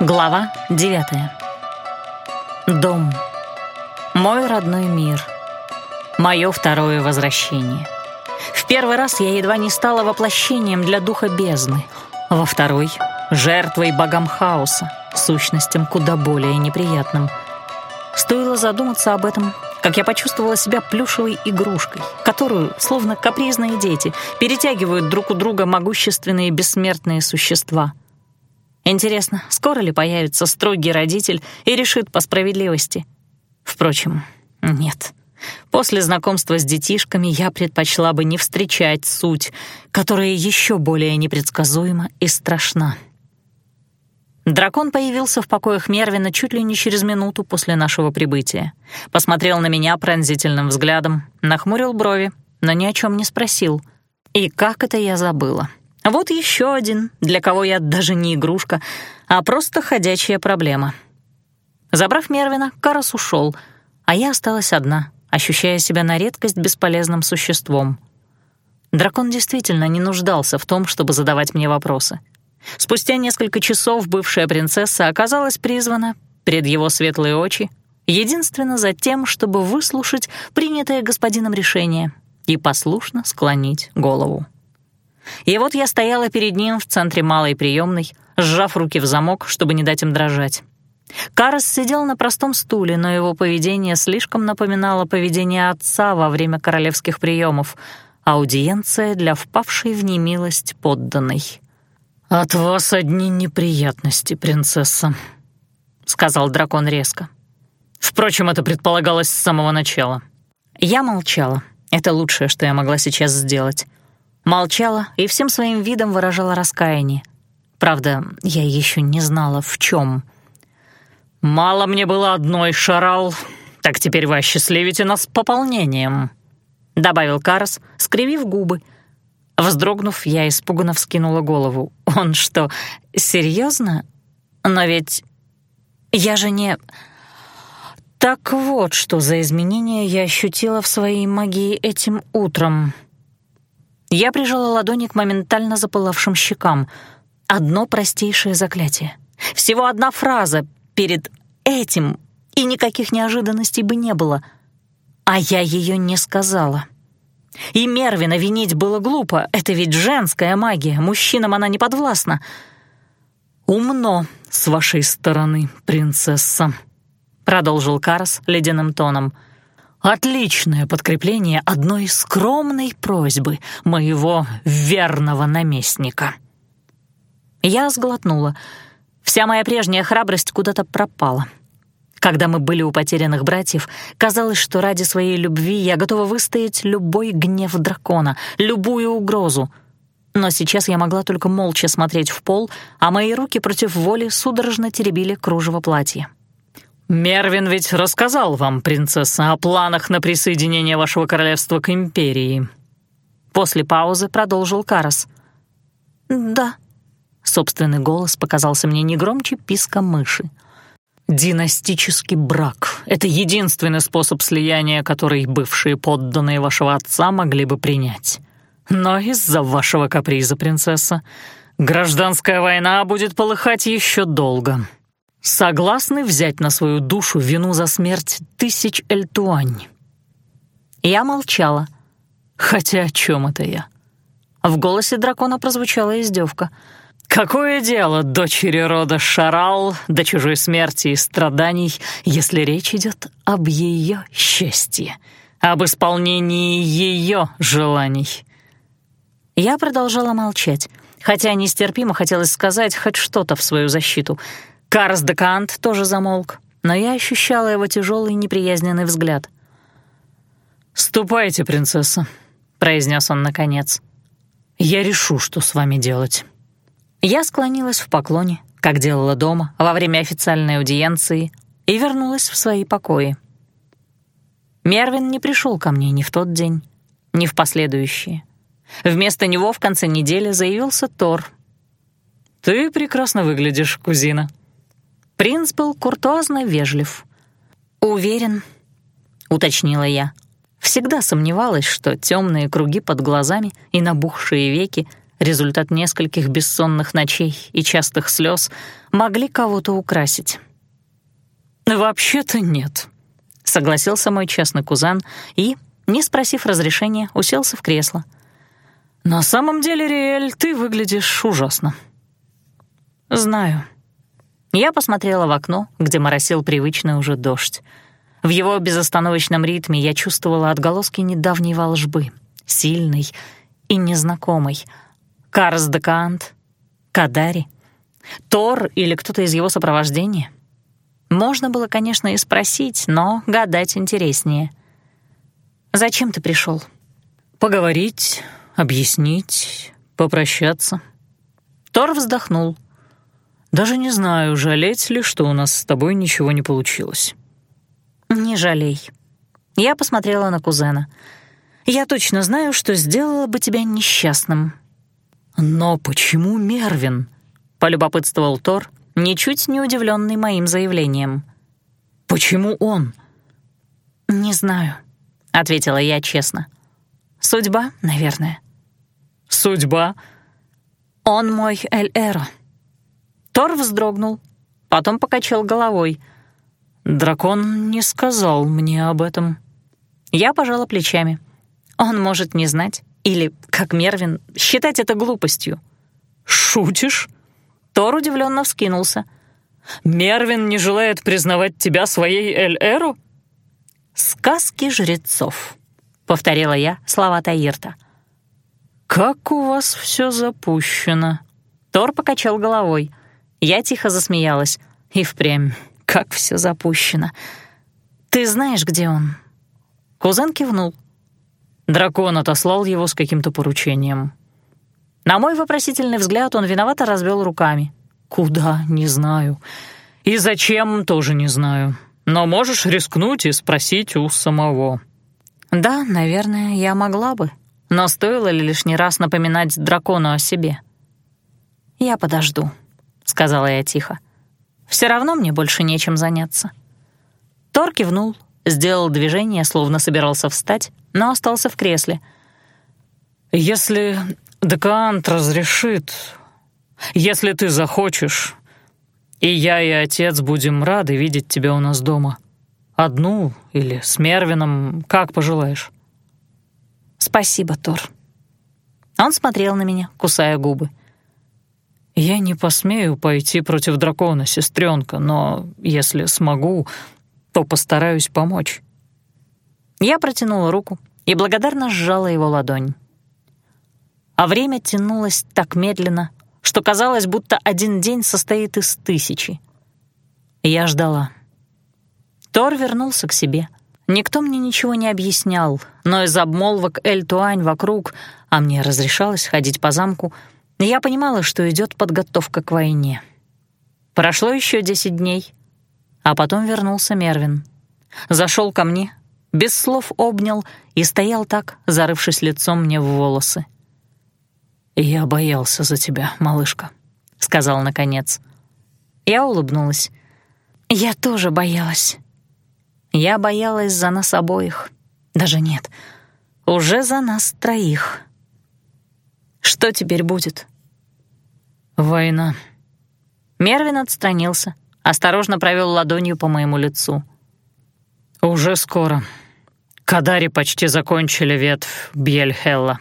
Глава девятая. Дом. Мой родной мир. Мое второе возвращение. В первый раз я едва не стала воплощением для духа бездны. Во второй — жертвой богам хаоса, сущностям куда более неприятным. Стоило задуматься об этом, как я почувствовала себя плюшевой игрушкой, которую, словно капризные дети, перетягивают друг у друга могущественные бессмертные существа. Интересно, скоро ли появится строгий родитель и решит по справедливости? Впрочем, нет. После знакомства с детишками я предпочла бы не встречать суть, которая еще более непредсказуема и страшна. Дракон появился в покоях Мервина чуть ли не через минуту после нашего прибытия. Посмотрел на меня пронзительным взглядом, нахмурил брови, но ни о чем не спросил. И как это я забыла? Вот еще один, для кого я даже не игрушка, а просто ходячая проблема. Забрав Мервина, Карас ушел, а я осталась одна, ощущая себя на редкость бесполезным существом. Дракон действительно не нуждался в том, чтобы задавать мне вопросы — Спустя несколько часов бывшая принцесса оказалась призвана пред его светлые очи единственно за тем, чтобы выслушать принятое господином решение и послушно склонить голову. И вот я стояла перед ним в центре малой приемной, сжав руки в замок, чтобы не дать им дрожать. Карас сидел на простом стуле, но его поведение слишком напоминало поведение отца во время королевских приемов, аудиенция для впавшей в немилость подданной. «От вас одни неприятности, принцесса», — сказал дракон резко. «Впрочем, это предполагалось с самого начала». Я молчала. Это лучшее, что я могла сейчас сделать. Молчала и всем своим видом выражала раскаяние. Правда, я еще не знала, в чем. «Мало мне было одной, Шарал, так теперь вы осчастливите нас пополнением», — добавил Карас, скривив губы — Вздрогнув, я испуганно вскинула голову. «Он что, серьезно? Но ведь я же не...» Так вот, что за изменения я ощутила в своей магии этим утром. Я прижала ладони к моментально запылавшим щекам. Одно простейшее заклятие. Всего одна фраза перед этим, и никаких неожиданностей бы не было. А я ее не сказала. И Мервина винить было глупо, это ведь женская магия, мужчинам она не подвластна. «Умно с вашей стороны, принцесса», — продолжил Карас ледяным тоном. «Отличное подкрепление одной скромной просьбы моего верного наместника». Я сглотнула. Вся моя прежняя храбрость куда-то пропала. Когда мы были у потерянных братьев, казалось, что ради своей любви я готова выстоять любой гнев дракона, любую угрозу. Но сейчас я могла только молча смотреть в пол, а мои руки против воли судорожно теребили кружево платья. «Мервин ведь рассказал вам, принцесса, о планах на присоединение вашего королевства к империи». После паузы продолжил Карас. «Да». Собственный голос показался мне не громче писка мыши. Династический брак — это единственный способ слияния, который бывшие подданные вашего отца могли бы принять. Но из-за вашего каприза, принцесса, гражданская война будет полыхать еще долго. Согласны взять на свою душу вину за смерть тысяч Эльтуань?» Я молчала. Хотя о чем это я? В голосе дракона прозвучала издевка — Какое дело дочери рода Шарал до чужой смерти и страданий, если речь идет об ее счастье, об исполнении ее желаний? Я продолжала молчать, хотя нестерпимо хотелось сказать хоть что-то в свою защиту. Карс де Кант тоже замолк, но я ощущала его тяжелый неприязненный взгляд. «Ступайте, принцесса», — произнес он наконец. «Я решу, что с вами делать». Я склонилась в поклоне, как делала дома во время официальной аудиенции, и вернулась в свои покои. Мервин не пришел ко мне ни в тот день, ни в последующие. Вместо него в конце недели заявился Тор. «Ты прекрасно выглядишь, кузина». Принц был куртуазно вежлив. «Уверен», — уточнила я. Всегда сомневалась, что темные круги под глазами и набухшие веки результат нескольких бессонных ночей и частых слез, могли кого-то украсить. «Вообще-то нет», — согласился мой честный кузен и, не спросив разрешения, уселся в кресло. «На самом деле, Риэль, ты выглядишь ужасно». «Знаю». Я посмотрела в окно, где моросил привычный уже дождь. В его безостановочном ритме я чувствовала отголоски недавней волжбы, сильной и незнакомой. Карс Декант, Кадари, Тор или кто-то из его сопровождения. Можно было, конечно, и спросить, но гадать интереснее. «Зачем ты пришел? «Поговорить, объяснить, попрощаться». Тор вздохнул. «Даже не знаю, жалеть ли, что у нас с тобой ничего не получилось». «Не жалей». Я посмотрела на кузена. «Я точно знаю, что сделала бы тебя несчастным». «Но почему Мервин?» — полюбопытствовал Тор, ничуть не удивленный моим заявлением. «Почему он?» «Не знаю», — ответила я честно. «Судьба, наверное». «Судьба?» «Он мой Эль-Эро». Тор вздрогнул, потом покачал головой — Дракон не сказал мне об этом. Я пожала плечами. Он может не знать или, как Мервин, считать это глупостью. «Шутишь?» Тор удивленно вскинулся. «Мервин не желает признавать тебя своей Эль-Эру?» «Сказки жрецов», — повторила я слова Таирта. «Как у вас все запущено?» Тор покачал головой. Я тихо засмеялась. И впрямь как все запущено. Ты знаешь, где он?» Кузен кивнул. Дракон отослал его с каким-то поручением. На мой вопросительный взгляд он виновато развел руками. «Куда? Не знаю. И зачем, тоже не знаю. Но можешь рискнуть и спросить у самого». «Да, наверное, я могла бы. Но стоило ли лишний раз напоминать дракону о себе?» «Я подожду», — сказала я тихо. Все равно мне больше нечем заняться». Тор кивнул, сделал движение, словно собирался встать, но остался в кресле. «Если Декант разрешит, если ты захочешь, и я, и отец будем рады видеть тебя у нас дома. Одну или с Мервином, как пожелаешь». «Спасибо, Тор». Он смотрел на меня, кусая губы. «Я не посмею пойти против дракона, сестренка, но если смогу, то постараюсь помочь». Я протянула руку и благодарно сжала его ладонь. А время тянулось так медленно, что казалось, будто один день состоит из тысячи. Я ждала. Тор вернулся к себе. Никто мне ничего не объяснял, но из обмолвок Эль-Туань вокруг, а мне разрешалось ходить по замку, — я понимала, что идет подготовка к войне. Прошло еще десять дней, а потом вернулся Мервин. Зашел ко мне, без слов обнял и стоял так, зарывшись лицом мне в волосы. «Я боялся за тебя, малышка», — сказал наконец. Я улыбнулась. «Я тоже боялась. Я боялась за нас обоих. Даже нет, уже за нас троих». Что теперь будет? Война. Мервин отстранился, осторожно провел ладонью по моему лицу. Уже скоро. Кадари почти закончили ветвь Бьельхелла.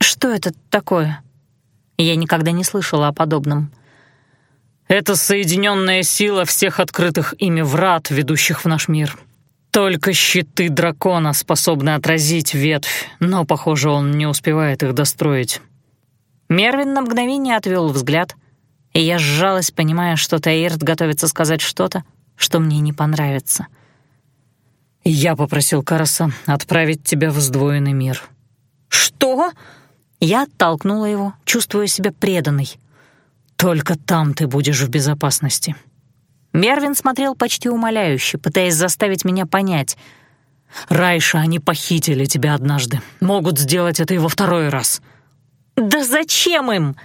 Что это такое? Я никогда не слышала о подобном. Это соединенная сила всех открытых ими врат, ведущих в наш мир. Только щиты дракона способны отразить ветвь, но, похоже, он не успевает их достроить. Мервин на мгновение отвел взгляд, и я сжалась, понимая, что Таирт готовится сказать что-то, что мне не понравится. «Я попросил Караса отправить тебя в сдвоенный мир». «Что?» Я оттолкнула его, чувствуя себя преданной. «Только там ты будешь в безопасности». Мервин смотрел почти умоляюще, пытаясь заставить меня понять. «Райша, они похитили тебя однажды. Могут сделать это и во второй раз». «Да зачем им?»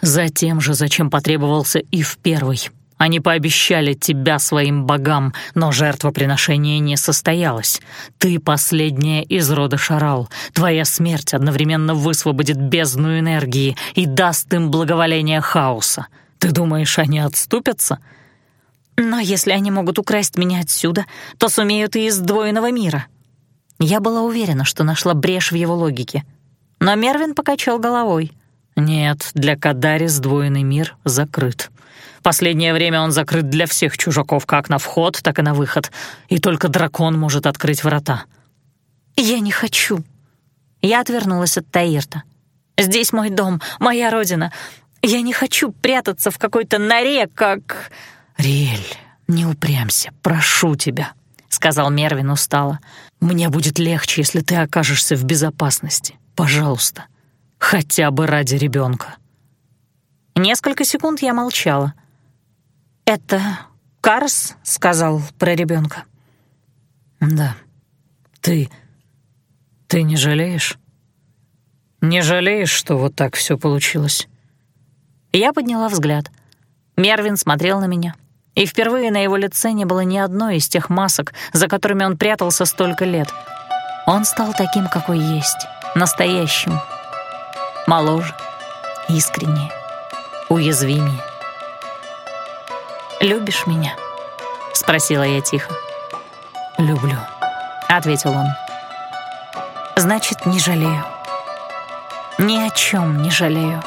«Затем же, зачем потребовался и в первый. Они пообещали тебя своим богам, но жертвоприношение не состоялось. Ты последняя из рода Шарал. Твоя смерть одновременно высвободит бездну энергии и даст им благоволение хаоса. Ты думаешь, они отступятся?» Но если они могут украсть меня отсюда, то сумеют и из сдвоенного мира. Я была уверена, что нашла брешь в его логике. Но Мервин покачал головой. Нет, для Кадари сдвоенный мир закрыт. Последнее время он закрыт для всех чужаков, как на вход, так и на выход. И только дракон может открыть врата. Я не хочу. Я отвернулась от Таирта. Здесь мой дом, моя родина. Я не хочу прятаться в какой-то норе, как... «Риэль, не упрямься, прошу тебя», — сказал Мервин устало. «Мне будет легче, если ты окажешься в безопасности. Пожалуйста, хотя бы ради ребенка». Несколько секунд я молчала. «Это Карс сказал про ребенка. «Да. Ты... ты не жалеешь? Не жалеешь, что вот так все получилось?» Я подняла взгляд. Мервин смотрел на меня, и впервые на его лице не было ни одной из тех масок, за которыми он прятался столько лет. Он стал таким, какой есть, настоящим. Моложе, искреннее, уязвимее. «Любишь меня?» — спросила я тихо. «Люблю», — ответил он. «Значит, не жалею. Ни о чем не жалею».